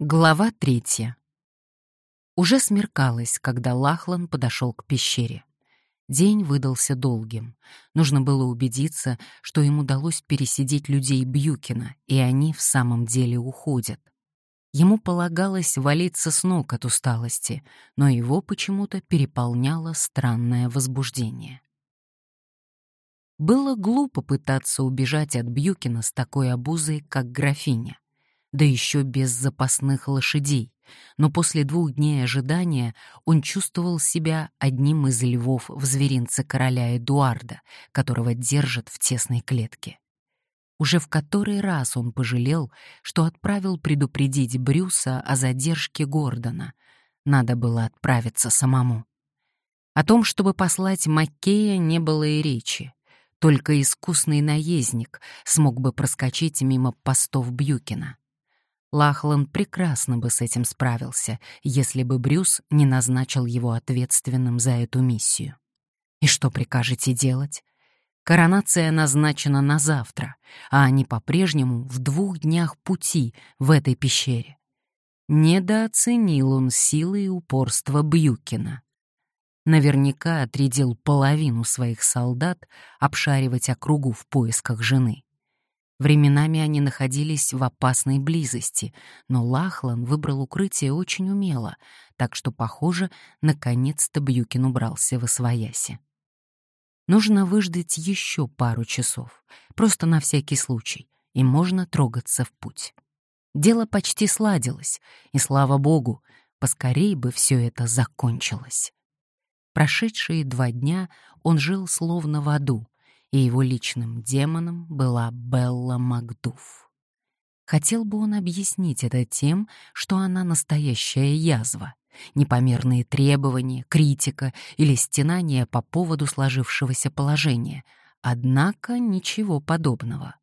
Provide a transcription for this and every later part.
Глава третья. Уже смеркалось, когда Лахлан подошел к пещере. День выдался долгим. Нужно было убедиться, что им удалось пересидеть людей Бьюкина, и они в самом деле уходят. Ему полагалось валиться с ног от усталости, но его почему-то переполняло странное возбуждение. Было глупо пытаться убежать от Бьюкина с такой обузой, как графиня да еще без запасных лошадей, но после двух дней ожидания он чувствовал себя одним из львов в зверинце короля Эдуарда, которого держат в тесной клетке. Уже в который раз он пожалел, что отправил предупредить Брюса о задержке Гордона. Надо было отправиться самому. О том, чтобы послать Маккея, не было и речи. Только искусный наездник смог бы проскочить мимо постов Бьюкина. Лахлан прекрасно бы с этим справился, если бы Брюс не назначил его ответственным за эту миссию. И что прикажете делать? Коронация назначена на завтра, а они по-прежнему в двух днях пути в этой пещере. Недооценил он силы и упорство Бьюкина. Наверняка отрядил половину своих солдат обшаривать округу в поисках жены. Временами они находились в опасной близости, но Лахлан выбрал укрытие очень умело, так что, похоже, наконец-то Бьюкин убрался в освояси. Нужно выждать еще пару часов, просто на всякий случай, и можно трогаться в путь. Дело почти сладилось, и, слава богу, поскорей бы все это закончилось. Прошедшие два дня он жил словно в аду, и его личным демоном была Белла Макдуф. Хотел бы он объяснить это тем, что она настоящая язва, непомерные требования, критика или стенания по поводу сложившегося положения, однако ничего подобного.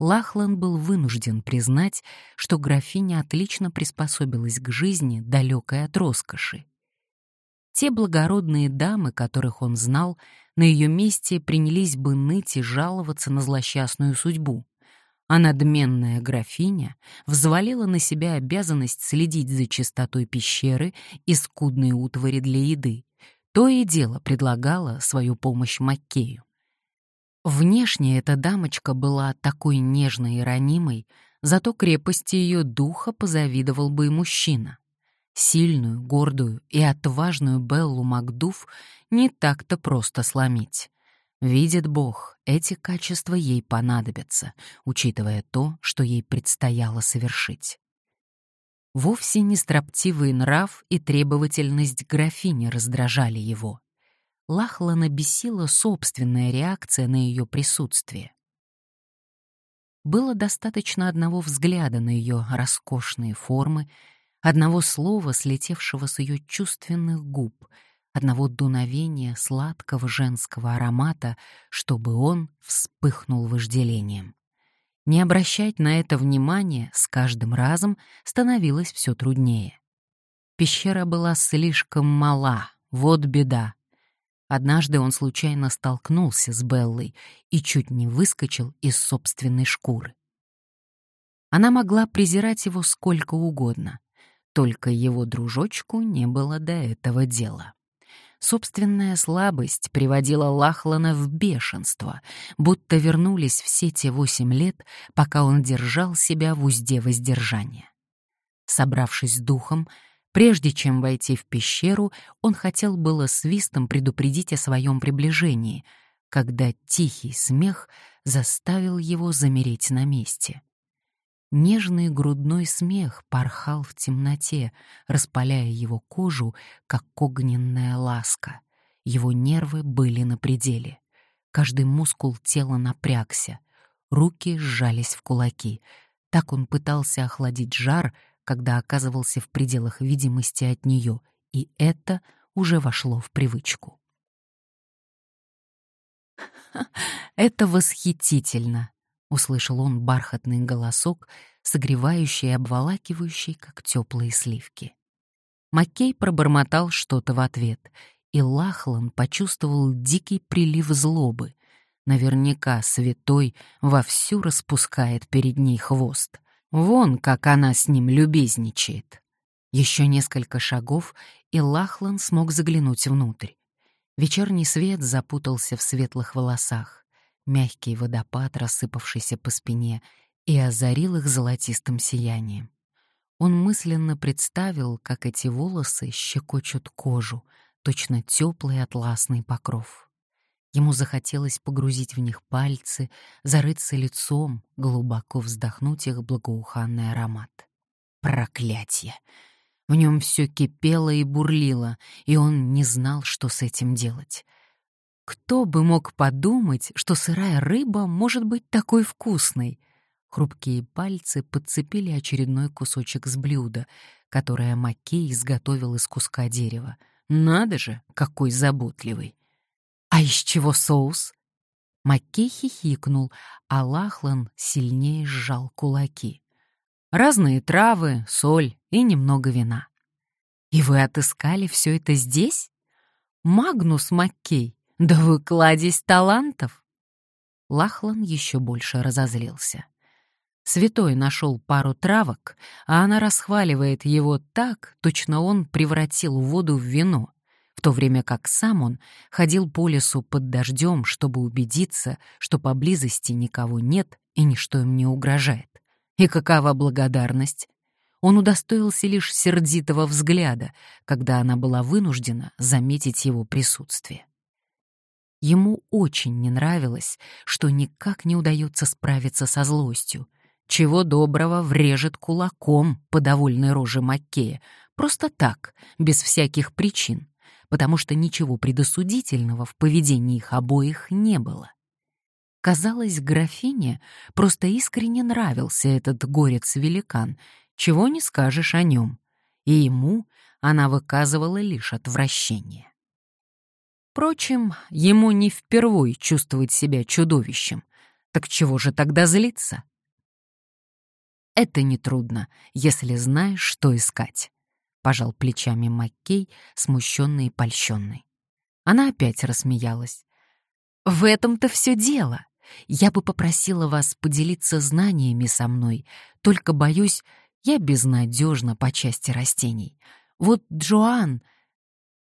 Лахлан был вынужден признать, что графиня отлично приспособилась к жизни, далекой от роскоши. Те благородные дамы, которых он знал, на ее месте принялись бы ныть и жаловаться на злосчастную судьбу. А надменная графиня взвалила на себя обязанность следить за чистотой пещеры и скудной утвари для еды. То и дело предлагала свою помощь Маккею. Внешне эта дамочка была такой нежной и ранимой, зато крепости ее духа позавидовал бы и мужчина. Сильную, гордую и отважную Беллу Макдуф не так-то просто сломить. Видит Бог, эти качества ей понадобятся, учитывая то, что ей предстояло совершить. Вовсе не строптивый нрав и требовательность графини раздражали его. Лахлана бесила собственная реакция на ее присутствие. Было достаточно одного взгляда на ее роскошные формы одного слова, слетевшего с ее чувственных губ, одного дуновения сладкого женского аромата, чтобы он вспыхнул вожделением. Не обращать на это внимания с каждым разом становилось все труднее. Пещера была слишком мала, вот беда. Однажды он случайно столкнулся с Беллой и чуть не выскочил из собственной шкуры. Она могла презирать его сколько угодно, только его дружочку не было до этого дела. Собственная слабость приводила Лахлана в бешенство, будто вернулись все те восемь лет, пока он держал себя в узде воздержания. Собравшись с духом, прежде чем войти в пещеру, он хотел было свистом предупредить о своем приближении, когда тихий смех заставил его замереть на месте. Нежный грудной смех порхал в темноте, распаляя его кожу, как огненная ласка. Его нервы были на пределе. Каждый мускул тела напрягся. Руки сжались в кулаки. Так он пытался охладить жар, когда оказывался в пределах видимости от нее, и это уже вошло в привычку. «Это восхитительно!» — услышал он бархатный голосок, согревающий и обволакивающий, как теплые сливки. Маккей пробормотал что-то в ответ, и Лахлан почувствовал дикий прилив злобы. Наверняка святой вовсю распускает перед ней хвост. Вон, как она с ним любезничает. Еще несколько шагов, и Лахлан смог заглянуть внутрь. Вечерний свет запутался в светлых волосах, мягкий водопад, рассыпавшийся по спине, и озарил их золотистым сиянием. Он мысленно представил, как эти волосы щекочут кожу, точно теплый атласный покров. Ему захотелось погрузить в них пальцы, зарыться лицом, глубоко вздохнуть их благоуханный аромат. Проклятие! В нем все кипело и бурлило, и он не знал, что с этим делать. Кто бы мог подумать, что сырая рыба может быть такой вкусной? Хрупкие пальцы подцепили очередной кусочек с блюда, которое Маккей изготовил из куска дерева. Надо же, какой заботливый! А из чего соус? Маккей хихикнул, а Лахлан сильнее сжал кулаки. Разные травы, соль и немного вина. И вы отыскали все это здесь? Магнус Маккей, да вы кладезь талантов! Лахлан еще больше разозлился. Святой нашел пару травок, а она расхваливает его так, точно он превратил воду в вино, в то время как сам он ходил по лесу под дождем, чтобы убедиться, что поблизости никого нет и ничто им не угрожает. И какова благодарность? Он удостоился лишь сердитого взгляда, когда она была вынуждена заметить его присутствие. Ему очень не нравилось, что никак не удается справиться со злостью, чего доброго врежет кулаком по довольной роже Маккея, просто так, без всяких причин, потому что ничего предосудительного в поведении их обоих не было. Казалось, графине просто искренне нравился этот горец-великан, чего не скажешь о нем, и ему она выказывала лишь отвращение. Впрочем, ему не впервой чувствовать себя чудовищем, так чего же тогда злиться? Это нетрудно, если знаешь, что искать. Пожал плечами Маккей, смущенный и польщенный. Она опять рассмеялась. В этом-то все дело. Я бы попросила вас поделиться знаниями со мной, только, боюсь, я безнадежна по части растений. Вот Джоан...»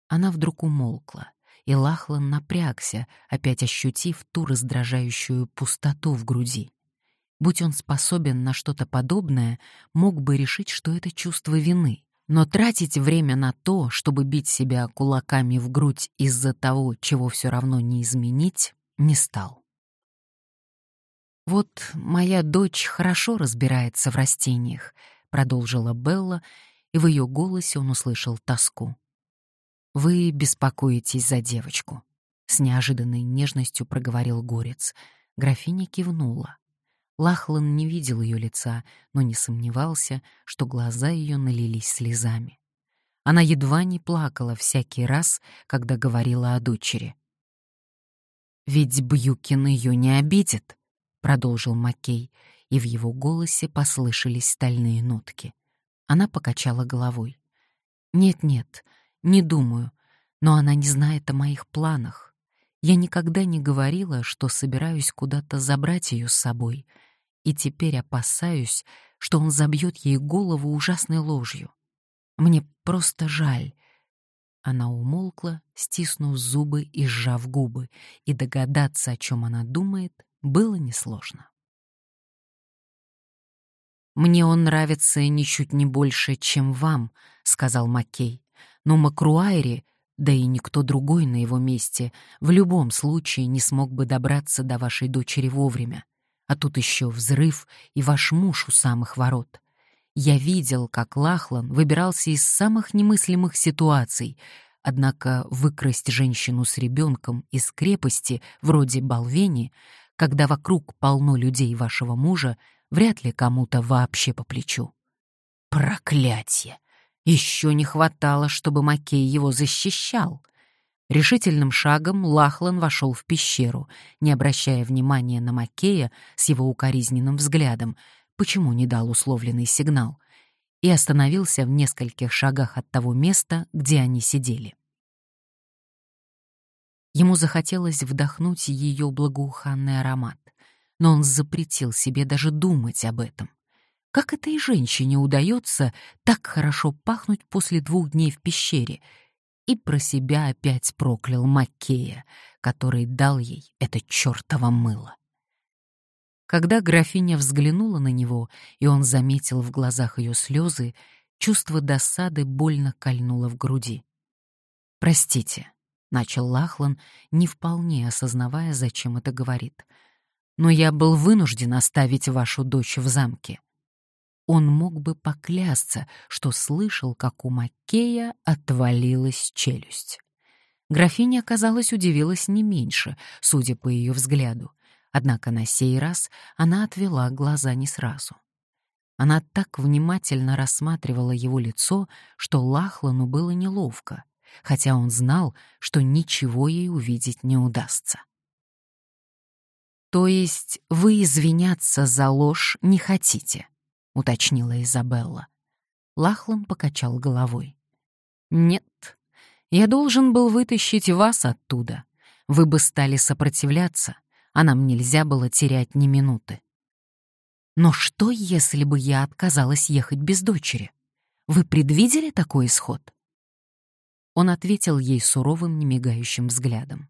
Она вдруг умолкла, и Лахлан напрягся, опять ощутив ту раздражающую пустоту в груди. Будь он способен на что-то подобное, мог бы решить, что это чувство вины. Но тратить время на то, чтобы бить себя кулаками в грудь из-за того, чего все равно не изменить, не стал. «Вот моя дочь хорошо разбирается в растениях», — продолжила Белла, и в ее голосе он услышал тоску. «Вы беспокоитесь за девочку», — с неожиданной нежностью проговорил горец. Графиня кивнула. Лахлан не видел ее лица, но не сомневался, что глаза ее налились слезами. Она едва не плакала всякий раз, когда говорила о дочери. «Ведь Бьюкин ее не обидит», — продолжил Маккей, и в его голосе послышались стальные нотки. Она покачала головой. «Нет-нет, не думаю, но она не знает о моих планах. Я никогда не говорила, что собираюсь куда-то забрать ее с собой, и теперь опасаюсь, что он забьет ей голову ужасной ложью. Мне просто жаль». Она умолкла, стиснув зубы и сжав губы, и догадаться, о чем она думает, было несложно. «Мне он нравится ничуть не больше, чем вам», — сказал Маккей. «Но Макруайри, да и никто другой на его месте, в любом случае не смог бы добраться до вашей дочери вовремя. А тут еще взрыв и ваш муж у самых ворот. Я видел, как Лахлан выбирался из самых немыслимых ситуаций, однако выкрасть женщину с ребенком из крепости, вроде Балвени, когда вокруг полно людей вашего мужа, вряд ли кому-то вообще по плечу. Проклятие! Еще не хватало, чтобы Макей его защищал. Решительным шагом Лахлан вошел в пещеру, не обращая внимания на Макея с его укоризненным взглядом, почему не дал условленный сигнал, и остановился в нескольких шагах от того места, где они сидели. Ему захотелось вдохнуть ее благоуханный аромат, но он запретил себе даже думать об этом. Как этой женщине удается так хорошо пахнуть после двух дней в пещере? И про себя опять проклял Маккея, который дал ей это чёртово мыло. Когда графиня взглянула на него, и он заметил в глазах ее слезы, чувство досады больно кольнуло в груди. «Простите», — начал Лахлан, не вполне осознавая, зачем это говорит, «но я был вынужден оставить вашу дочь в замке. Он мог бы поклясться, что слышал, как у Маккея отвалилась челюсть. Графиня, казалось, удивилась не меньше, судя по ее взгляду. Однако на сей раз она отвела глаза не сразу. Она так внимательно рассматривала его лицо, что Лахлану было неловко, хотя он знал, что ничего ей увидеть не удастся. «То есть вы извиняться за ложь не хотите?» — уточнила Изабелла. Лахлан покачал головой. «Нет, я должен был вытащить вас оттуда. Вы бы стали сопротивляться, а нам нельзя было терять ни минуты. Но что, если бы я отказалась ехать без дочери? Вы предвидели такой исход?» Он ответил ей суровым, немигающим взглядом.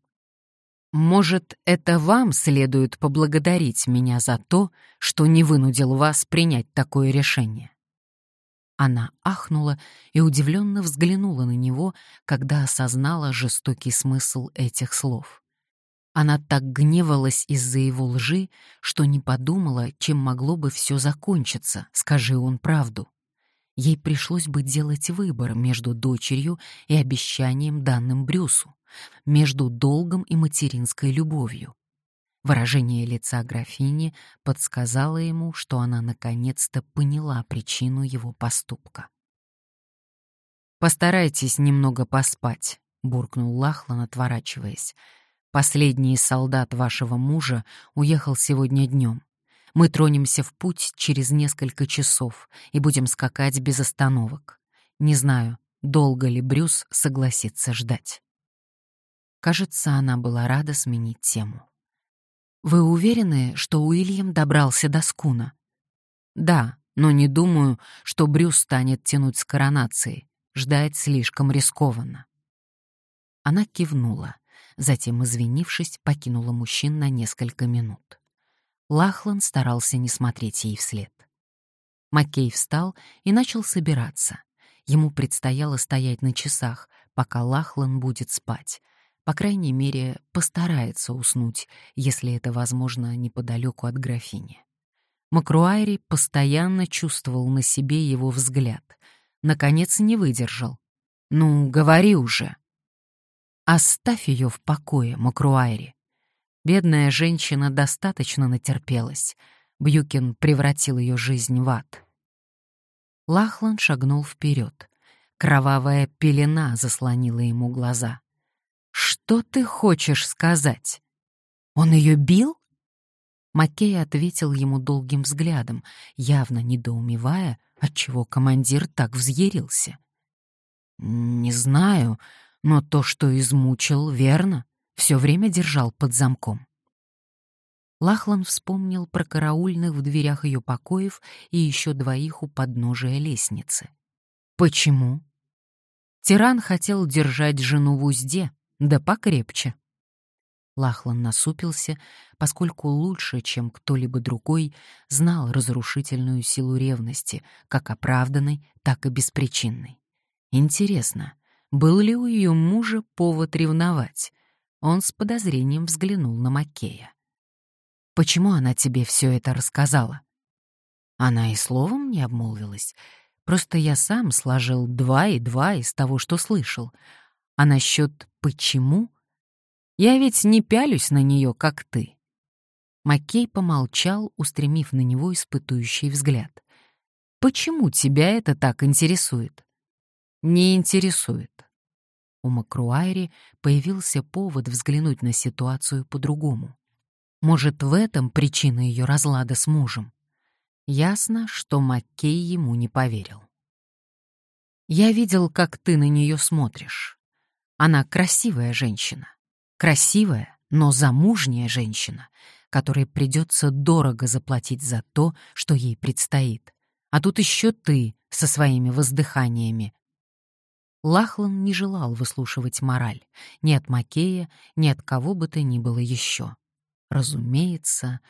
Может, это вам следует поблагодарить меня за то, что не вынудил вас принять такое решение. Она ахнула и удивленно взглянула на него, когда осознала жестокий смысл этих слов. Она так гневалась из-за его лжи, что не подумала, чем могло бы все закончиться, скажи он правду. Ей пришлось бы делать выбор между дочерью и обещанием данным Брюсу между долгом и материнской любовью. Выражение лица графини подсказало ему, что она наконец-то поняла причину его поступка. «Постарайтесь немного поспать», — буркнул Лахлан, отворачиваясь. «Последний солдат вашего мужа уехал сегодня днем. Мы тронемся в путь через несколько часов и будем скакать без остановок. Не знаю, долго ли Брюс согласится ждать». Кажется, она была рада сменить тему. «Вы уверены, что Уильям добрался до Скуна?» «Да, но не думаю, что Брюс станет тянуть с коронацией. Ждать слишком рискованно». Она кивнула, затем, извинившись, покинула мужчин на несколько минут. Лахлан старался не смотреть ей вслед. Маккей встал и начал собираться. Ему предстояло стоять на часах, пока Лахлан будет спать, по крайней мере, постарается уснуть, если это возможно неподалеку от графини. Макруайри постоянно чувствовал на себе его взгляд. Наконец не выдержал. «Ну, говори уже!» «Оставь ее в покое, Макруайри!» Бедная женщина достаточно натерпелась. Бьюкин превратил ее жизнь в ад. Лахлан шагнул вперед. Кровавая пелена заслонила ему глаза. «Что ты хочешь сказать? Он ее бил?» Маккей ответил ему долгим взглядом, явно недоумевая, отчего командир так взъярился. «Не знаю, но то, что измучил, верно. Все время держал под замком». Лахлан вспомнил про караульных в дверях ее покоев и еще двоих у подножия лестницы. «Почему?» Тиран хотел держать жену в узде, да покрепче. Лахлан насупился, поскольку лучше, чем кто-либо другой, знал разрушительную силу ревности, как оправданной, так и беспричинной. Интересно, был ли у ее мужа повод ревновать? Он с подозрением взглянул на Маккея. «Почему она тебе все это рассказала?» Она и словом не обмолвилась. Просто я сам сложил два и два из того, что слышал. А насчет «почему» я ведь не пялюсь на нее, как ты. Маккей помолчал, устремив на него испытующий взгляд. «Почему тебя это так интересует?» «Не интересует». У Макруайри появился повод взглянуть на ситуацию по-другому. Может, в этом причина ее разлада с мужем? Ясно, что Маккей ему не поверил. «Я видел, как ты на нее смотришь. Она красивая женщина. Красивая, но замужняя женщина, которой придется дорого заплатить за то, что ей предстоит. А тут еще ты со своими воздыханиями. Лахлан не желал выслушивать мораль ни от Макея, ни от кого бы то ни было еще. Разумеется,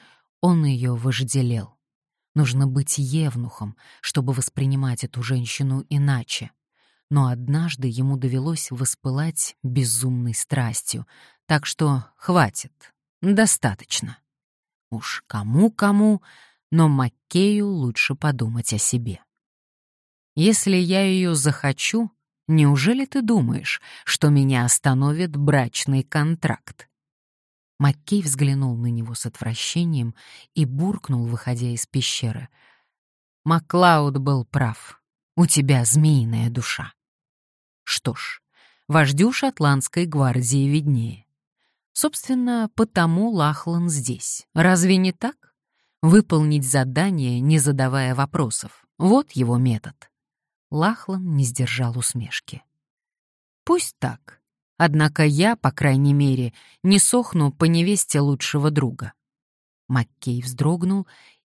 он ее вожделел. Нужно быть евнухом, чтобы воспринимать эту женщину иначе. Но однажды ему довелось воспылать безумной страстью, так что хватит, достаточно. Уж кому-кому, но Маккею лучше подумать о себе. Если я ее захочу, неужели ты думаешь, что меня остановит брачный контракт? Маккей взглянул на него с отвращением и буркнул, выходя из пещеры. «Маклауд был прав. У тебя змеиная душа». Что ж, вождю шотландской гвардии виднее. Собственно, потому Лахлан здесь. Разве не так? Выполнить задание, не задавая вопросов. Вот его метод. Лахлан не сдержал усмешки. Пусть так. Однако я, по крайней мере, не сохну по невесте лучшего друга. Маккей вздрогнул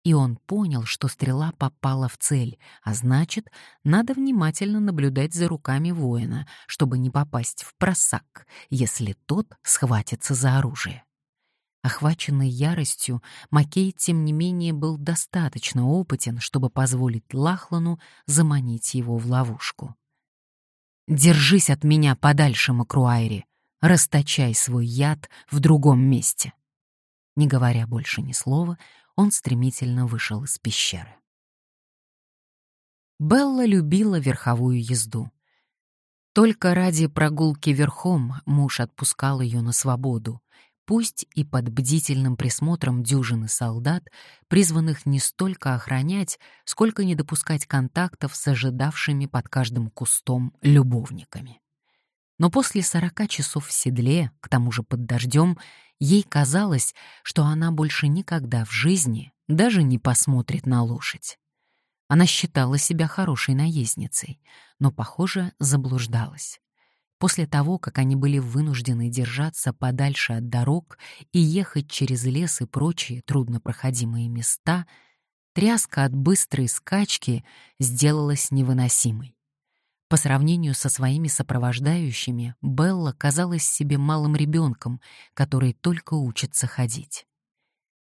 и он понял, что стрела попала в цель, а значит, надо внимательно наблюдать за руками воина, чтобы не попасть в просак, если тот схватится за оружие. Охваченный яростью, Макей, тем не менее, был достаточно опытен, чтобы позволить Лахлану заманить его в ловушку. «Держись от меня подальше, Макруайри, расточай свой яд в другом месте». Не говоря больше ни слова, он стремительно вышел из пещеры. Белла любила верховую езду. Только ради прогулки верхом муж отпускал ее на свободу, пусть и под бдительным присмотром дюжины солдат, призванных не столько охранять, сколько не допускать контактов с ожидавшими под каждым кустом любовниками. Но после сорока часов в седле, к тому же под дождем, ей казалось, что она больше никогда в жизни даже не посмотрит на лошадь. Она считала себя хорошей наездницей, но, похоже, заблуждалась. После того, как они были вынуждены держаться подальше от дорог и ехать через лес и прочие труднопроходимые места, тряска от быстрой скачки сделалась невыносимой. По сравнению со своими сопровождающими, Белла казалась себе малым ребенком, который только учится ходить.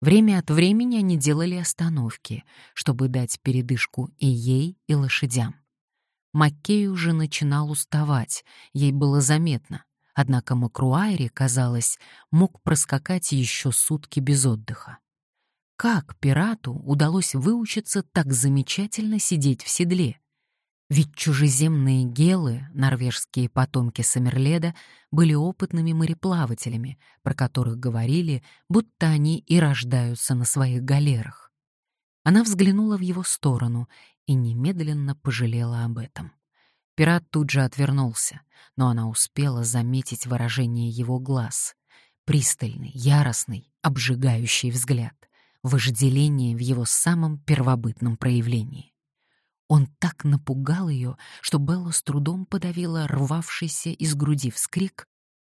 Время от времени они делали остановки, чтобы дать передышку и ей, и лошадям. Маккей уже начинал уставать, ей было заметно, однако Макруайри, казалось, мог проскакать еще сутки без отдыха. Как пирату удалось выучиться так замечательно сидеть в седле? Ведь чужеземные гелы, норвежские потомки Самерледа, были опытными мореплавателями, про которых говорили, будто они и рождаются на своих галерах. Она взглянула в его сторону и немедленно пожалела об этом. Пират тут же отвернулся, но она успела заметить выражение его глаз. Пристальный, яростный, обжигающий взгляд. Вожделение в его самом первобытном проявлении. Он так напугал ее, что Белла с трудом подавила рвавшийся из груди вскрик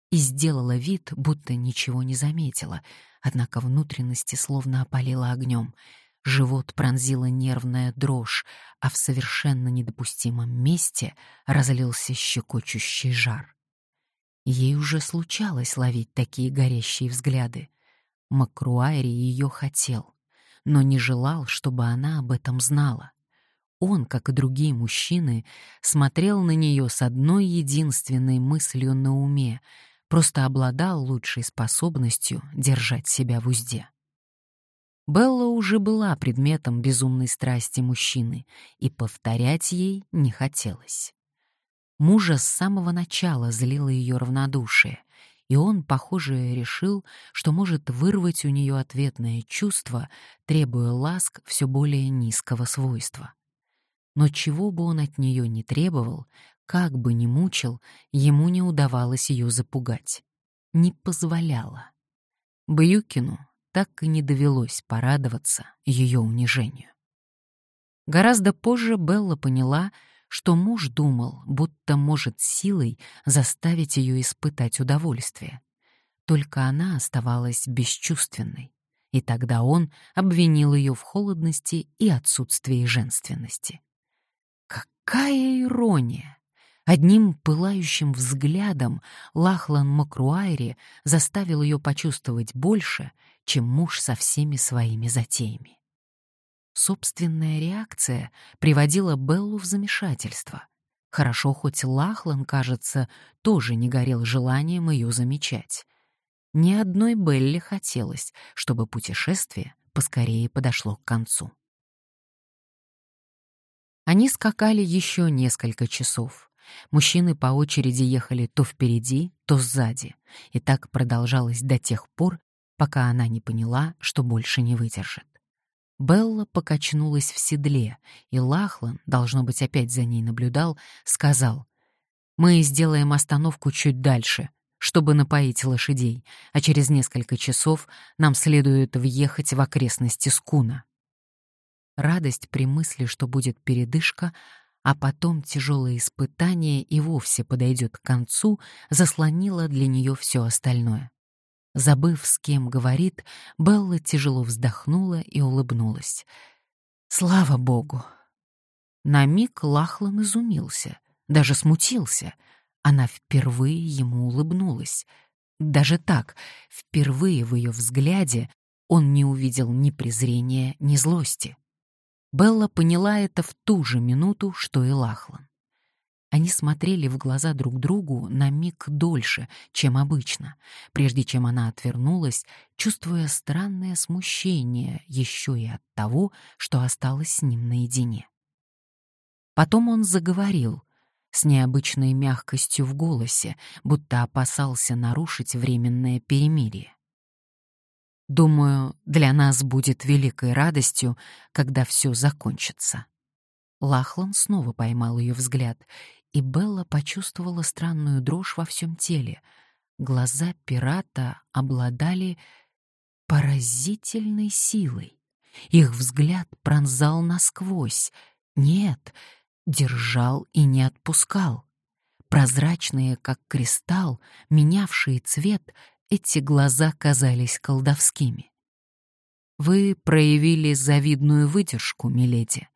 и сделала вид, будто ничего не заметила, однако внутренности словно опалила огнем. Живот пронзила нервная дрожь, а в совершенно недопустимом месте разлился щекочущий жар. Ей уже случалось ловить такие горящие взгляды. Макруайри ее хотел, но не желал, чтобы она об этом знала. Он, как и другие мужчины, смотрел на нее с одной единственной мыслью на уме, просто обладал лучшей способностью держать себя в узде. Белла уже была предметом безумной страсти мужчины, и повторять ей не хотелось. Мужа с самого начала злило ее равнодушие, и он, похоже, решил, что может вырвать у нее ответное чувство, требуя ласк все более низкого свойства. Но чего бы он от нее не требовал, как бы ни мучил, ему не удавалось ее запугать. Не позволяла. Бьюкину так и не довелось порадоваться ее унижению. Гораздо позже Белла поняла, что муж думал, будто может силой заставить ее испытать удовольствие. Только она оставалась бесчувственной. и тогда он обвинил ее в холодности и отсутствии женственности. Какая ирония! Одним пылающим взглядом Лахлан Макруайри заставил ее почувствовать больше, чем муж со всеми своими затеями. Собственная реакция приводила Беллу в замешательство. Хорошо, хоть Лахлан, кажется, тоже не горел желанием ее замечать. Ни одной Белле хотелось, чтобы путешествие поскорее подошло к концу. Они скакали еще несколько часов. Мужчины по очереди ехали то впереди, то сзади, и так продолжалось до тех пор, пока она не поняла, что больше не выдержит. Белла покачнулась в седле, и Лахлан, должно быть, опять за ней наблюдал, сказал, «Мы сделаем остановку чуть дальше, чтобы напоить лошадей, а через несколько часов нам следует въехать в окрестности Скуна». Радость при мысли, что будет передышка, а потом тяжелое испытание и вовсе подойдет к концу, заслонило для нее все остальное. Забыв, с кем говорит, Белла тяжело вздохнула и улыбнулась. «Слава богу!» На миг Лахлан изумился, даже смутился. Она впервые ему улыбнулась. Даже так, впервые в ее взгляде он не увидел ни презрения, ни злости. Белла поняла это в ту же минуту, что и Лахлан. Они смотрели в глаза друг другу на миг дольше, чем обычно, прежде чем она отвернулась, чувствуя странное смущение еще и от того, что осталась с ним наедине. Потом он заговорил с необычной мягкостью в голосе, будто опасался нарушить временное перемирие. Думаю, для нас будет великой радостью, когда все закончится. Лахлан снова поймал ее взгляд, и Белла почувствовала странную дрожь во всем теле. Глаза пирата обладали поразительной силой. Их взгляд пронзал насквозь. Нет, держал и не отпускал. Прозрачные, как кристалл, менявшие цвет, эти глаза казались колдовскими. «Вы проявили завидную выдержку, миледи.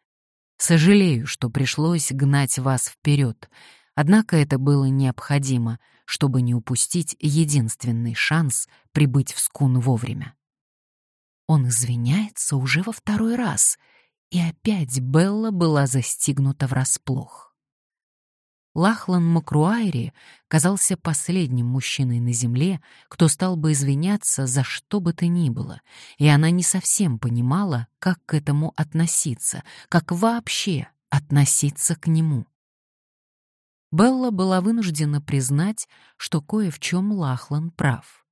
Сожалею, что пришлось гнать вас вперед, однако это было необходимо, чтобы не упустить единственный шанс прибыть в скун вовремя». Он извиняется уже во второй раз, и опять Белла была застигнута врасплох. Лахлан Макруайри казался последним мужчиной на земле, кто стал бы извиняться за что бы то ни было, и она не совсем понимала, как к этому относиться, как вообще относиться к нему. Белла была вынуждена признать, что кое в чем Лахлан прав.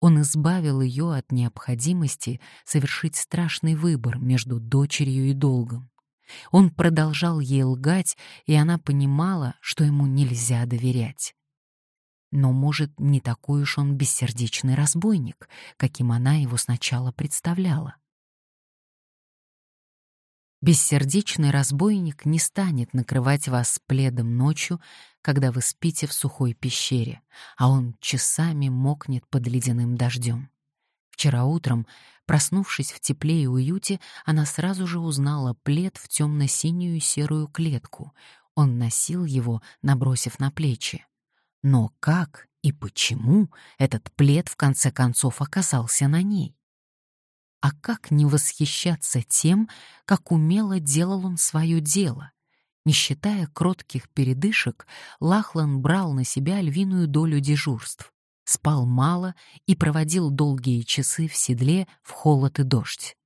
Он избавил ее от необходимости совершить страшный выбор между дочерью и долгом. Он продолжал ей лгать, и она понимала, что ему нельзя доверять. Но, может, не такой уж он бессердечный разбойник, каким она его сначала представляла. Бессердечный разбойник не станет накрывать вас пледом ночью, когда вы спите в сухой пещере, а он часами мокнет под ледяным дождем. Вчера утром, проснувшись в тепле и уюте, она сразу же узнала плед в темно-синюю серую клетку. Он носил его, набросив на плечи. Но как и почему этот плед в конце концов оказался на ней? А как не восхищаться тем, как умело делал он свое дело? Не считая кротких передышек, Лахлан брал на себя львиную долю дежурств спал мало и проводил долгие часы в седле в холод и дождь.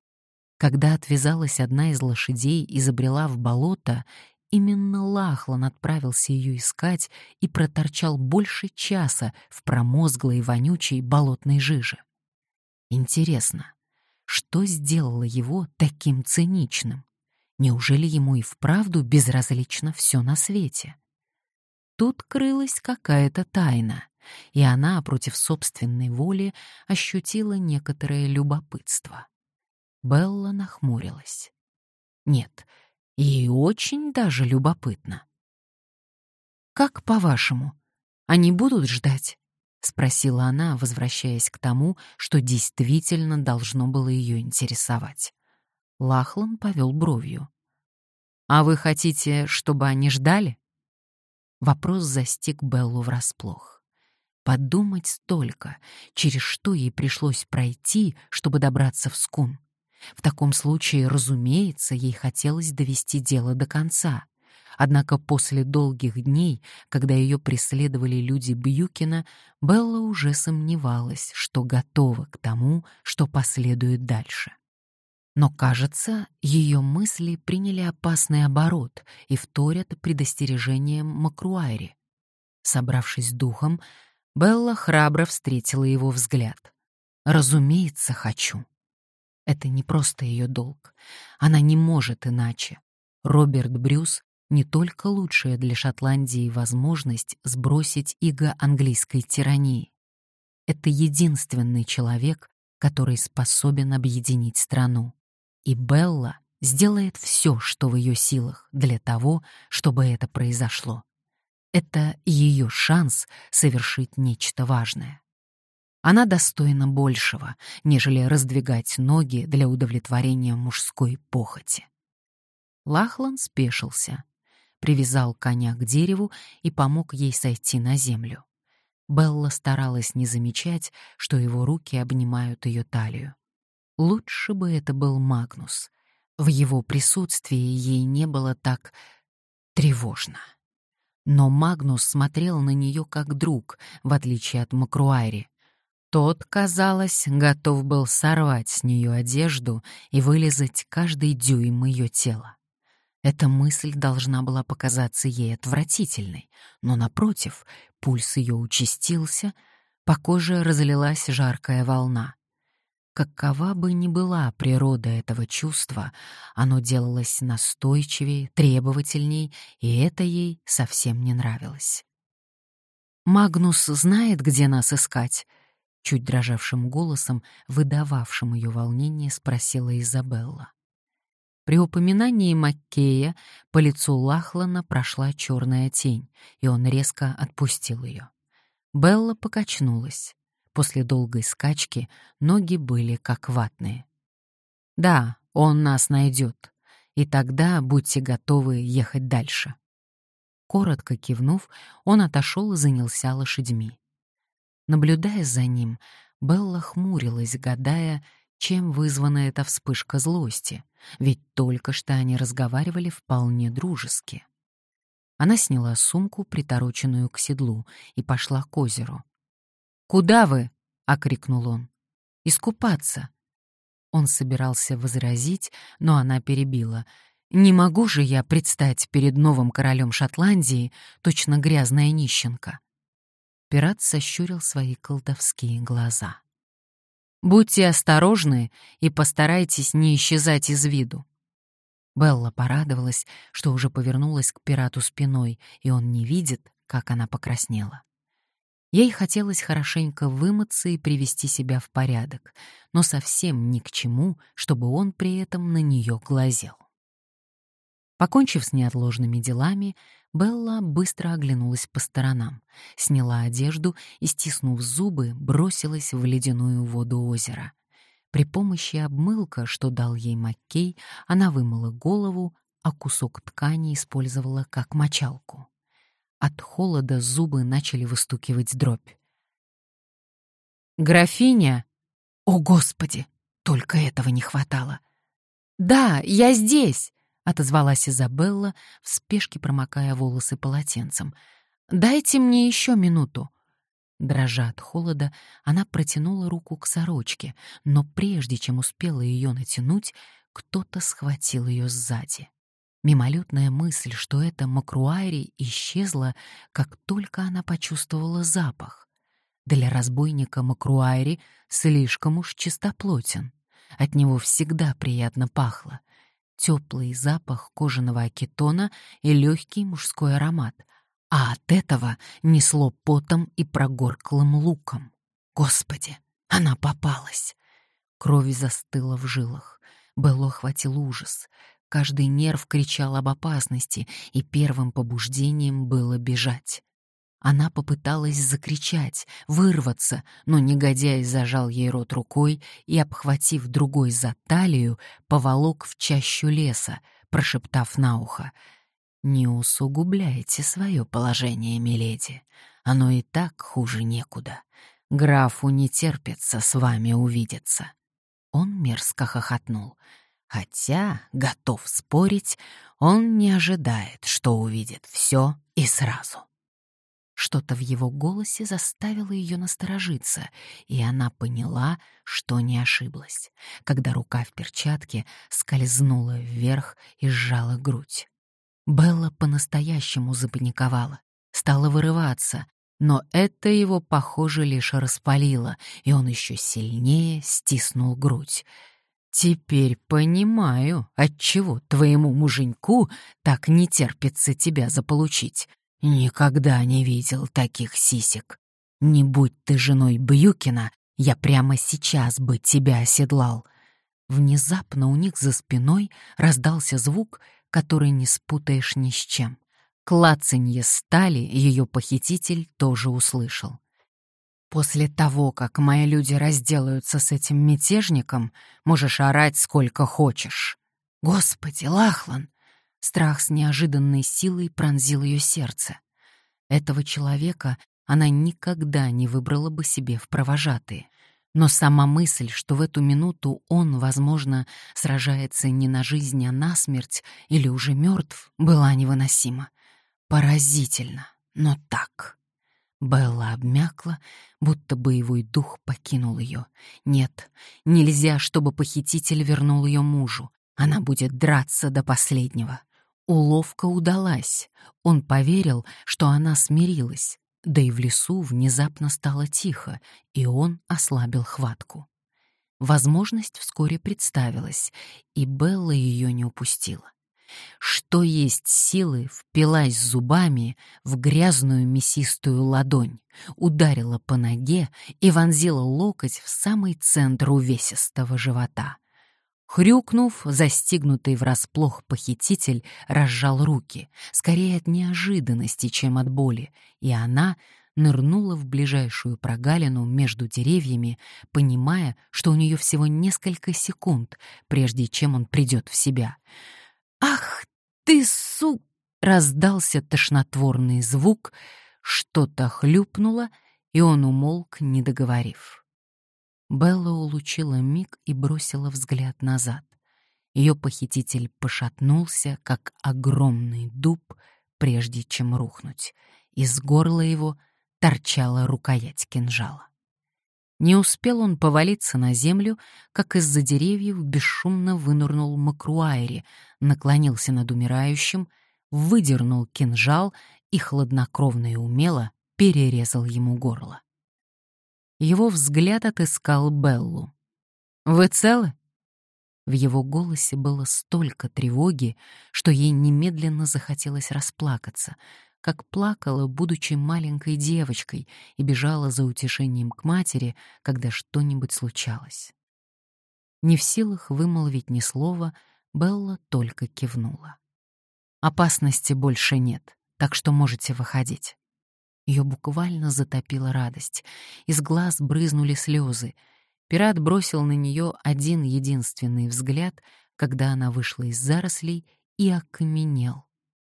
Когда отвязалась одна из лошадей и забрела в болото, именно Лахлан отправился ее искать и проторчал больше часа в промозглой вонючей болотной жиже. Интересно, что сделало его таким циничным? Неужели ему и вправду безразлично все на свете? Тут крылась какая-то тайна, и она против собственной воли ощутила некоторое любопытство. Белла нахмурилась. Нет, ей очень даже любопытно. «Как по-вашему, они будут ждать? — спросила она, возвращаясь к тому, что действительно должно было ее интересовать. Лахлан повел бровью. «А вы хотите, чтобы они ждали?» Вопрос застиг Беллу врасплох. Подумать столько, через что ей пришлось пройти, чтобы добраться в скун. В таком случае, разумеется, ей хотелось довести дело до конца. Однако после долгих дней, когда ее преследовали люди Бьюкина, Белла уже сомневалась, что готова к тому, что последует дальше. Но, кажется, ее мысли приняли опасный оборот и вторят предостережением Макруайри. Собравшись духом, Белла храбро встретила его взгляд. «Разумеется, хочу». Это не просто ее долг. Она не может иначе. Роберт Брюс не только лучшая для Шотландии возможность сбросить иго английской тирании. Это единственный человек, который способен объединить страну. И Белла сделает все, что в ее силах, для того, чтобы это произошло. Это ее шанс совершить нечто важное. Она достойна большего, нежели раздвигать ноги для удовлетворения мужской похоти. Лахлан спешился, привязал коня к дереву и помог ей сойти на землю. Белла старалась не замечать, что его руки обнимают ее талию. Лучше бы это был Магнус. В его присутствии ей не было так тревожно. Но Магнус смотрел на нее как друг, в отличие от Макруайри, тот, казалось, готов был сорвать с нее одежду и вылезать каждый дюйм ее тела. Эта мысль должна была показаться ей отвратительной, но, напротив, пульс ее участился, по коже разлилась жаркая волна. Какова бы ни была природа этого чувства, оно делалось настойчивее, требовательней, и это ей совсем не нравилось. «Магнус знает, где нас искать?» чуть дрожавшим голосом, выдававшим ее волнение, спросила Изабелла. При упоминании Маккея по лицу Лахлана прошла черная тень, и он резко отпустил ее. Белла покачнулась. После долгой скачки ноги были как ватные. «Да, он нас найдет, и тогда будьте готовы ехать дальше». Коротко кивнув, он отошел и занялся лошадьми. Наблюдая за ним, Белла хмурилась, гадая, чем вызвана эта вспышка злости, ведь только что они разговаривали вполне дружески. Она сняла сумку, притороченную к седлу, и пошла к озеру. «Куда вы?» — окрикнул он. «Искупаться». Он собирался возразить, но она перебила. «Не могу же я предстать перед новым королем Шотландии, точно грязная нищенка». Пират сощурил свои колдовские глаза. «Будьте осторожны и постарайтесь не исчезать из виду». Белла порадовалась, что уже повернулась к пирату спиной, и он не видит, как она покраснела. Ей хотелось хорошенько вымыться и привести себя в порядок, но совсем ни к чему, чтобы он при этом на нее глазел. Покончив с неотложными делами, Белла быстро оглянулась по сторонам, сняла одежду и, стиснув зубы, бросилась в ледяную воду озера. При помощи обмылка, что дал ей Маккей, она вымыла голову, а кусок ткани использовала как мочалку. От холода зубы начали выстукивать дробь. «Графиня!» «О, Господи! Только этого не хватало!» «Да, я здесь!» отозвалась Изабелла, в спешке промокая волосы полотенцем. «Дайте мне еще минуту». Дрожа от холода, она протянула руку к сорочке, но прежде чем успела ее натянуть, кто-то схватил ее сзади. Мимолетная мысль, что это Макруайри, исчезла, как только она почувствовала запах. Для разбойника Макруайри слишком уж чистоплотен. От него всегда приятно пахло теплый запах кожаного акетона и легкий мужской аромат, а от этого несло потом и прогорклым луком. Господи, она попалась! Кровь застыла в жилах. Белло охватил ужас. Каждый нерв кричал об опасности, и первым побуждением было бежать. Она попыталась закричать, вырваться, но негодяй зажал ей рот рукой и, обхватив другой за талию, поволок в чащу леса, прошептав на ухо. «Не усугубляйте свое положение, миледи. Оно и так хуже некуда. Графу не терпится с вами увидеться». Он мерзко хохотнул. Хотя, готов спорить, он не ожидает, что увидит все и сразу. Что-то в его голосе заставило ее насторожиться, и она поняла, что не ошиблась, когда рука в перчатке скользнула вверх и сжала грудь. Белла по-настоящему запаниковала, стала вырываться, но это его, похоже, лишь распалило, и он еще сильнее стиснул грудь. «Теперь понимаю, отчего твоему муженьку так не терпится тебя заполучить. Никогда не видел таких сисек. Не будь ты женой Бьюкина, я прямо сейчас бы тебя оседлал. Внезапно у них за спиной раздался звук, который не спутаешь ни с чем. Клацанье стали ее похититель тоже услышал. «После того, как мои люди разделаются с этим мятежником, можешь орать сколько хочешь». «Господи, Лахлан!» Страх с неожиданной силой пронзил ее сердце. Этого человека она никогда не выбрала бы себе в провожатые. Но сама мысль, что в эту минуту он, возможно, сражается не на жизнь, а на смерть или уже мертв, была невыносима. Поразительно, но так. Белла обмякла, будто боевой дух покинул ее. Нет, нельзя, чтобы похититель вернул ее мужу. Она будет драться до последнего. Уловка удалась. Он поверил, что она смирилась. Да и в лесу внезапно стало тихо, и он ослабил хватку. Возможность вскоре представилась, и Белла ее не упустила. Что есть силы, впилась зубами в грязную мясистую ладонь, ударила по ноге и вонзила локоть в самый центр увесистого живота — Хрюкнув, застигнутый врасплох похититель разжал руки, скорее от неожиданности, чем от боли, и она нырнула в ближайшую прогалину между деревьями, понимая, что у нее всего несколько секунд, прежде чем он придет в себя. «Ах ты, су!» — раздался тошнотворный звук, что-то хлюпнуло, и он умолк, не договорив. Белла улучила миг и бросила взгляд назад. Ее похититель пошатнулся, как огромный дуб, прежде чем рухнуть. Из горла его торчала рукоять кинжала. Не успел он повалиться на землю, как из-за деревьев бесшумно вынырнул Макруайри, наклонился над умирающим, выдернул кинжал и хладнокровно и умело перерезал ему горло. Его взгляд отыскал Беллу. «Вы целы?» В его голосе было столько тревоги, что ей немедленно захотелось расплакаться, как плакала, будучи маленькой девочкой, и бежала за утешением к матери, когда что-нибудь случалось. Не в силах вымолвить ни слова, Белла только кивнула. «Опасности больше нет, так что можете выходить». Ее буквально затопила радость. Из глаз брызнули слезы. Пират бросил на нее один единственный взгляд, когда она вышла из зарослей, и окаменел.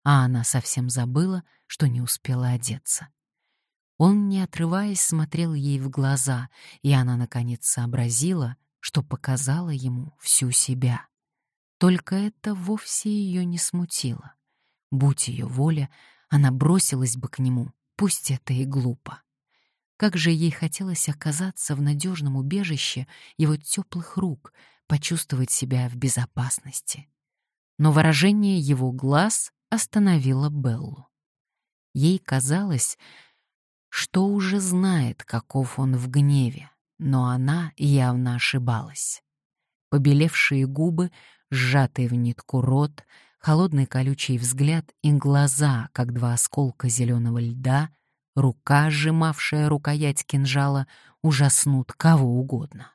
А она совсем забыла, что не успела одеться. Он, не отрываясь, смотрел ей в глаза, и она, наконец, сообразила, что показала ему всю себя. Только это вовсе ее не смутило. Будь ее воля, она бросилась бы к нему, Пусть это и глупо. Как же ей хотелось оказаться в надежном убежище его теплых рук, почувствовать себя в безопасности. Но выражение его глаз остановило Беллу. Ей казалось, что уже знает, каков он в гневе, но она явно ошибалась. Побелевшие губы, сжатый в нитку рот, холодный колючий взгляд и глаза, как два осколка зеленого льда, рука, сжимавшая рукоять кинжала, ужаснут кого угодно.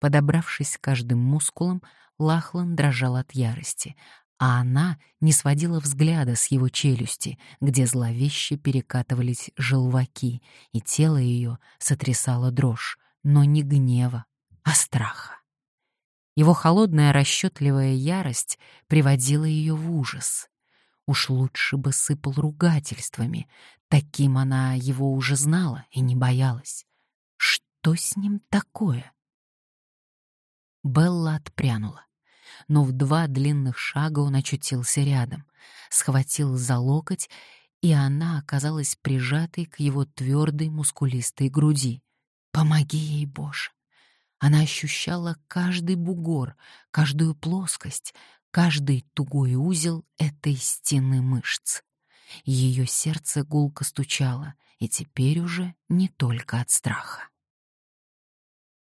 Подобравшись каждым мускулом, Лахлан дрожал от ярости, а она не сводила взгляда с его челюсти, где зловеще перекатывались желваки, и тело ее сотрясало дрожь, но не гнева, а страха. Его холодная расчетливая ярость приводила ее в ужас. Уж лучше бы сыпал ругательствами, таким она его уже знала и не боялась. Что с ним такое? Белла отпрянула но в два длинных шага он очутился рядом, схватил за локоть, и она оказалась прижатой к его твердой мускулистой груди. «Помоги ей, Боже!» Она ощущала каждый бугор, каждую плоскость, каждый тугой узел этой стены мышц. Ее сердце гулко стучало, и теперь уже не только от страха.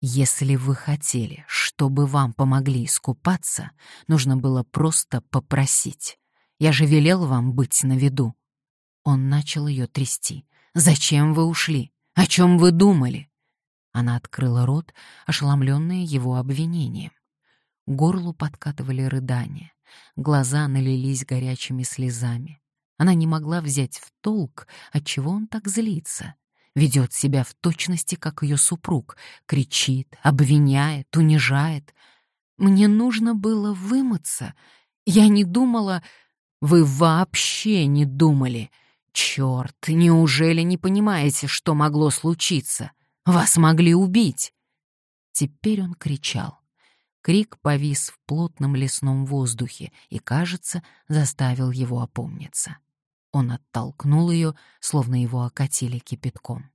Если вы хотели, чтобы вам помогли искупаться, нужно было просто попросить. Я же велел вам быть на виду. Он начал ее трясти. Зачем вы ушли? О чем вы думали? Она открыла рот, ошеломленная его обвинением. Горлу подкатывали рыдания, глаза налились горячими слезами. Она не могла взять в толк, отчего он так злится ведет себя в точности, как ее супруг, кричит, обвиняет, унижает. Мне нужно было вымыться. Я не думала... Вы вообще не думали. Черт, неужели не понимаете, что могло случиться? Вас могли убить. Теперь он кричал. Крик повис в плотном лесном воздухе и, кажется, заставил его опомниться. Он оттолкнул ее, словно его окатили кипятком.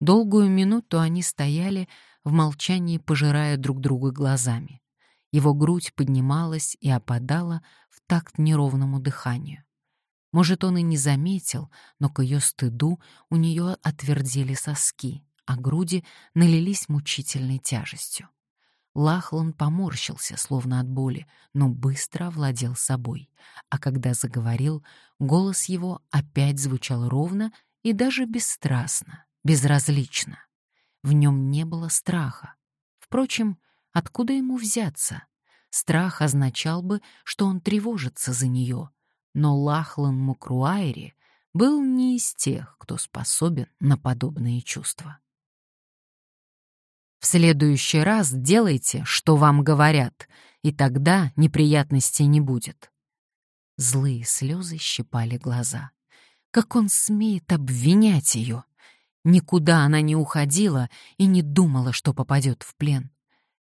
Долгую минуту они стояли, в молчании пожирая друг друга глазами. Его грудь поднималась и опадала в такт неровному дыханию. Может, он и не заметил, но к ее стыду у нее отвердели соски, а груди налились мучительной тяжестью. Лахлан поморщился, словно от боли, но быстро овладел собой. А когда заговорил, голос его опять звучал ровно и даже бесстрастно, безразлично. В нем не было страха. Впрочем, откуда ему взяться? Страх означал бы, что он тревожится за нее. Но Лахлан Мукруайри был не из тех, кто способен на подобные чувства. В следующий раз делайте, что вам говорят, и тогда неприятностей не будет. Злые слезы щипали глаза. Как он смеет обвинять ее? Никуда она не уходила и не думала, что попадет в плен.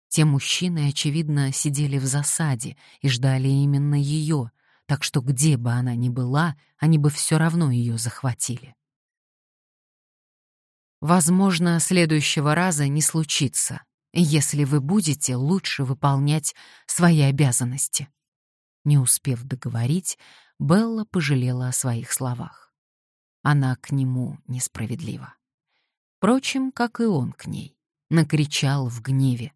Те мужчины, очевидно, сидели в засаде и ждали именно ее, так что где бы она ни была, они бы все равно ее захватили. Возможно, следующего раза не случится, если вы будете лучше выполнять свои обязанности. Не успев договорить, Белла пожалела о своих словах. Она к нему несправедлива. Впрочем, как и он к ней, накричал в гневе.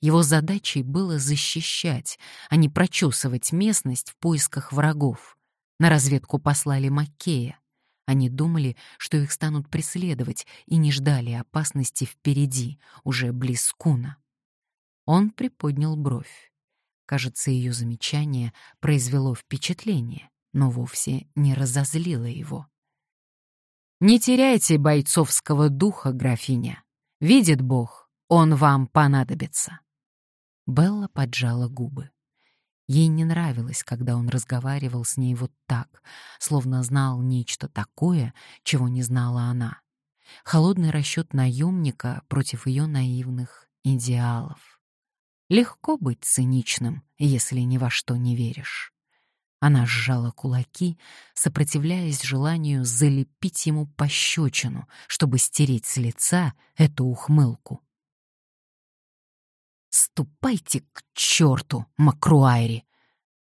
Его задачей было защищать, а не прочесывать местность в поисках врагов. На разведку послали Маккея. Они думали, что их станут преследовать, и не ждали опасности впереди, уже близ Куна. Он приподнял бровь. Кажется, ее замечание произвело впечатление, но вовсе не разозлило его. «Не теряйте бойцовского духа, графиня. Видит Бог, он вам понадобится». Белла поджала губы. Ей не нравилось, когда он разговаривал с ней вот так, словно знал нечто такое, чего не знала она. Холодный расчет наемника против ее наивных идеалов. Легко быть циничным, если ни во что не веришь. Она сжала кулаки, сопротивляясь желанию залепить ему пощечину, чтобы стереть с лица эту ухмылку. «Ступайте к черту, Макруайри!»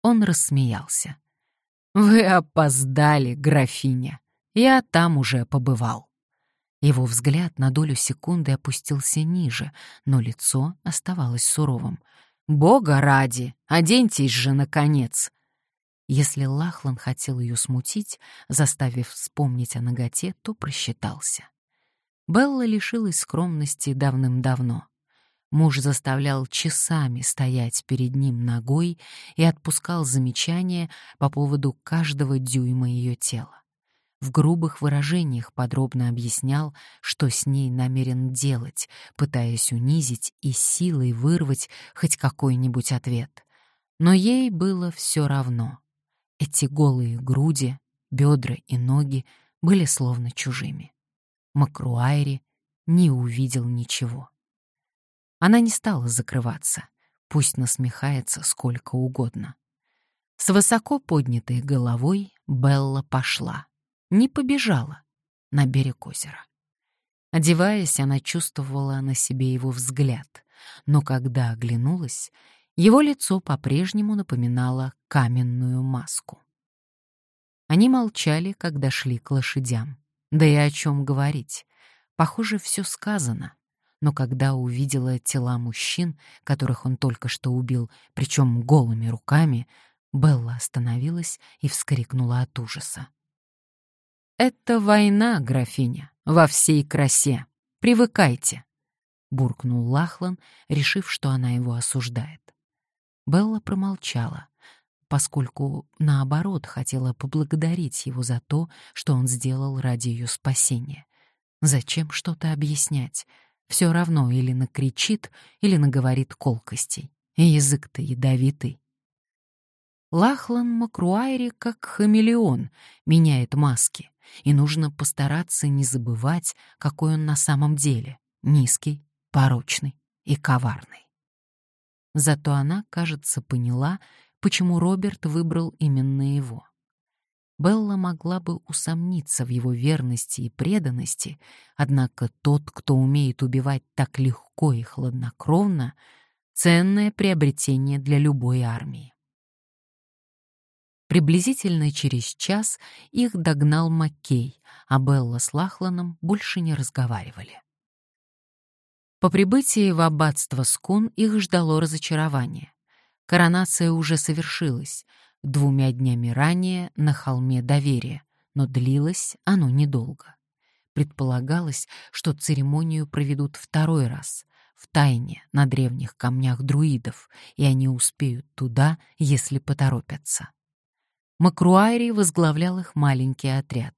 Он рассмеялся. «Вы опоздали, графиня. Я там уже побывал». Его взгляд на долю секунды опустился ниже, но лицо оставалось суровым. «Бога ради! Оденьтесь же, наконец!» Если Лахлан хотел ее смутить, заставив вспомнить о ноготе, то просчитался. Белла лишилась скромности давным-давно. Муж заставлял часами стоять перед ним ногой и отпускал замечания по поводу каждого дюйма ее тела. В грубых выражениях подробно объяснял, что с ней намерен делать, пытаясь унизить и силой вырвать хоть какой-нибудь ответ. Но ей было все равно. Эти голые груди, бедра и ноги были словно чужими. Макруайри не увидел ничего. Она не стала закрываться, пусть насмехается сколько угодно. С высоко поднятой головой Белла пошла, не побежала на берег озера. Одеваясь, она чувствовала на себе его взгляд, но когда оглянулась, его лицо по-прежнему напоминало каменную маску. Они молчали, когда шли к лошадям. Да и о чем говорить. Похоже, все сказано но когда увидела тела мужчин, которых он только что убил, причем голыми руками, Белла остановилась и вскрикнула от ужаса. «Это война, графиня, во всей красе. Привыкайте», — буркнул Лахлан, решив, что она его осуждает. Белла промолчала, поскольку, наоборот, хотела поблагодарить его за то, что он сделал ради ее спасения. Зачем что-то объяснять? Все равно или накричит, или наговорит колкостей. И язык-то ядовитый. Лахлан Макруайри как хамелеон, меняет маски, и нужно постараться не забывать, какой он на самом деле — низкий, порочный и коварный. Зато она, кажется, поняла, почему Роберт выбрал именно его. Белла могла бы усомниться в его верности и преданности, однако тот, кто умеет убивать так легко и хладнокровно, ценное приобретение для любой армии. Приблизительно через час их догнал Маккей, а Белла с Лахланом больше не разговаривали. По прибытии в аббатство Скун их ждало разочарование. Коронация уже совершилась, двумя днями ранее на холме доверия, но длилось оно недолго. Предполагалось, что церемонию проведут второй раз, в тайне на древних камнях друидов, и они успеют туда, если поторопятся. Макруайри возглавлял их маленький отряд.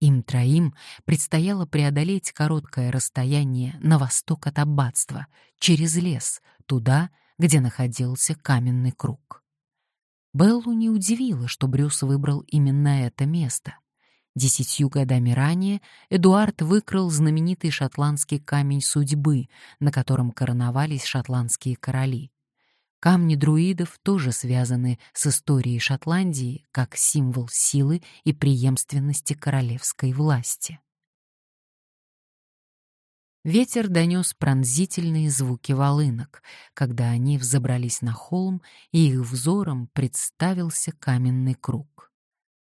Им троим предстояло преодолеть короткое расстояние на восток от аббатства, через лес, туда, где находился каменный круг. Беллу не удивило, что Брюс выбрал именно это место. Десятью годами ранее Эдуард выкрал знаменитый шотландский камень судьбы, на котором короновались шотландские короли. Камни друидов тоже связаны с историей Шотландии как символ силы и преемственности королевской власти. Ветер донес пронзительные звуки волынок, когда они взобрались на холм, и их взором представился каменный круг.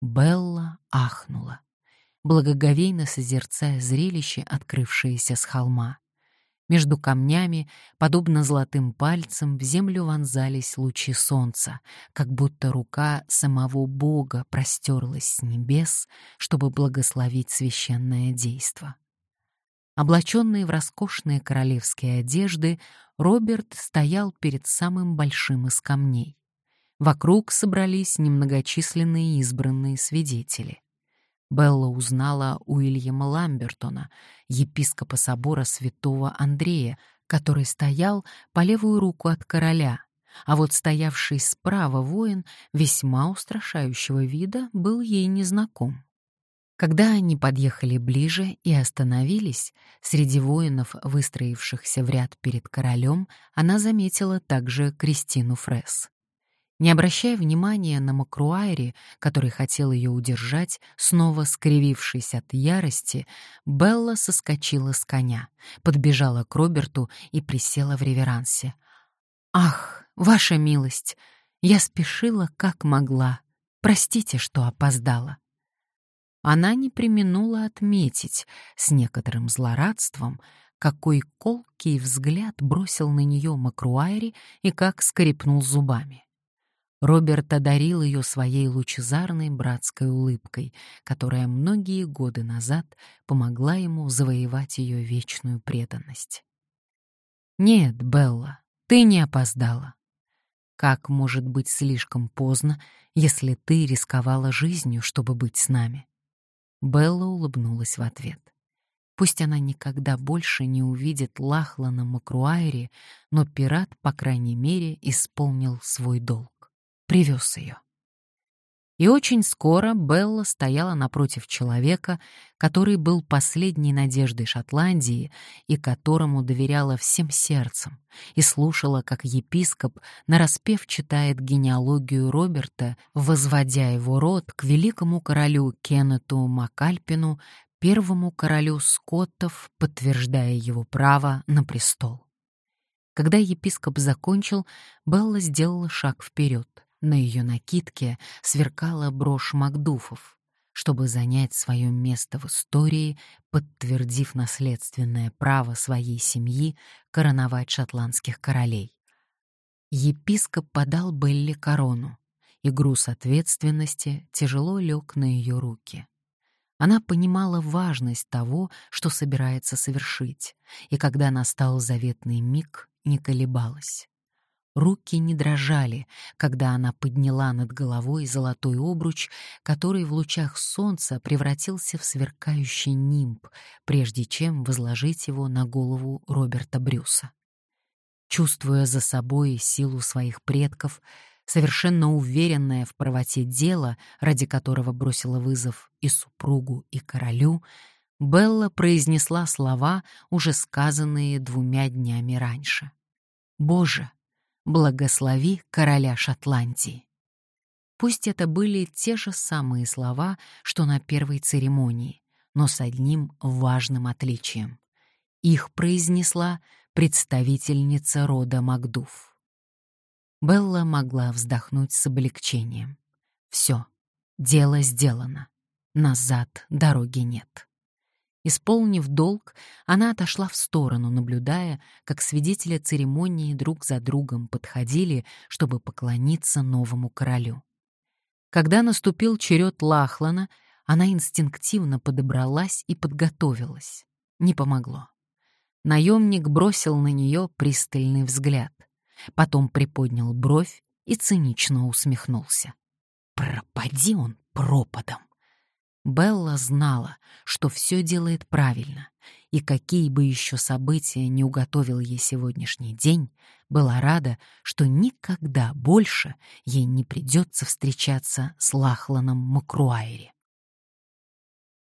Белла ахнула, благоговейно созерцая зрелище, открывшееся с холма. Между камнями, подобно золотым пальцам, в землю вонзались лучи солнца, как будто рука самого Бога простерлась с небес, чтобы благословить священное действо. Облаченный в роскошные королевские одежды, Роберт стоял перед самым большим из камней. Вокруг собрались немногочисленные избранные свидетели. Белла узнала Уильяма Ламбертона, епископа собора святого Андрея, который стоял по левую руку от короля, а вот стоявший справа воин весьма устрашающего вида был ей незнаком. Когда они подъехали ближе и остановились, среди воинов, выстроившихся в ряд перед королем, она заметила также Кристину Фресс. Не обращая внимания на Макруайри, который хотел ее удержать, снова скривившись от ярости, Белла соскочила с коня, подбежала к Роберту и присела в реверансе. «Ах, ваша милость! Я спешила, как могла. Простите, что опоздала» она не применула отметить с некоторым злорадством, какой колкий взгляд бросил на нее Макруайри и как скрипнул зубами. Роберт одарил ее своей лучезарной братской улыбкой, которая многие годы назад помогла ему завоевать ее вечную преданность. «Нет, Белла, ты не опоздала. Как может быть слишком поздно, если ты рисковала жизнью, чтобы быть с нами?» Белла улыбнулась в ответ. Пусть она никогда больше не увидит Лахлана Макруайри, но пират, по крайней мере, исполнил свой долг. Привез ее. И очень скоро Белла стояла напротив человека, который был последней надеждой Шотландии и которому доверяла всем сердцем, и слушала, как епископ нараспев читает генеалогию Роберта, возводя его род к великому королю Кеннету Макальпину, первому королю скоттов, подтверждая его право на престол. Когда епископ закончил, Белла сделала шаг вперед. На ее накидке сверкала брошь Макдуфов, чтобы занять свое место в истории, подтвердив наследственное право своей семьи короновать шотландских королей. Епископ подал Белли корону, и груз ответственности тяжело лег на ее руки. Она понимала важность того, что собирается совершить, и когда настал заветный миг, не колебалась. Руки не дрожали, когда она подняла над головой золотой обруч, который в лучах солнца превратился в сверкающий нимб, прежде чем возложить его на голову Роберта Брюса. Чувствуя за собой силу своих предков, совершенно уверенная в правоте дела, ради которого бросила вызов и супругу, и королю, Белла произнесла слова, уже сказанные двумя днями раньше. «Боже, «Благослови короля Шотландии». Пусть это были те же самые слова, что на первой церемонии, но с одним важным отличием. Их произнесла представительница рода Макдув. Белла могла вздохнуть с облегчением. Все, дело сделано. Назад дороги нет. Исполнив долг, она отошла в сторону, наблюдая, как свидетели церемонии друг за другом подходили, чтобы поклониться новому королю. Когда наступил черед Лахлана, она инстинктивно подобралась и подготовилась. Не помогло. Наемник бросил на нее пристальный взгляд, потом приподнял бровь и цинично усмехнулся. Пропади он пропадом. Белла знала, что все делает правильно, и какие бы еще события не уготовил ей сегодняшний день, была рада, что никогда больше ей не придется встречаться с Лахланом Макруайри.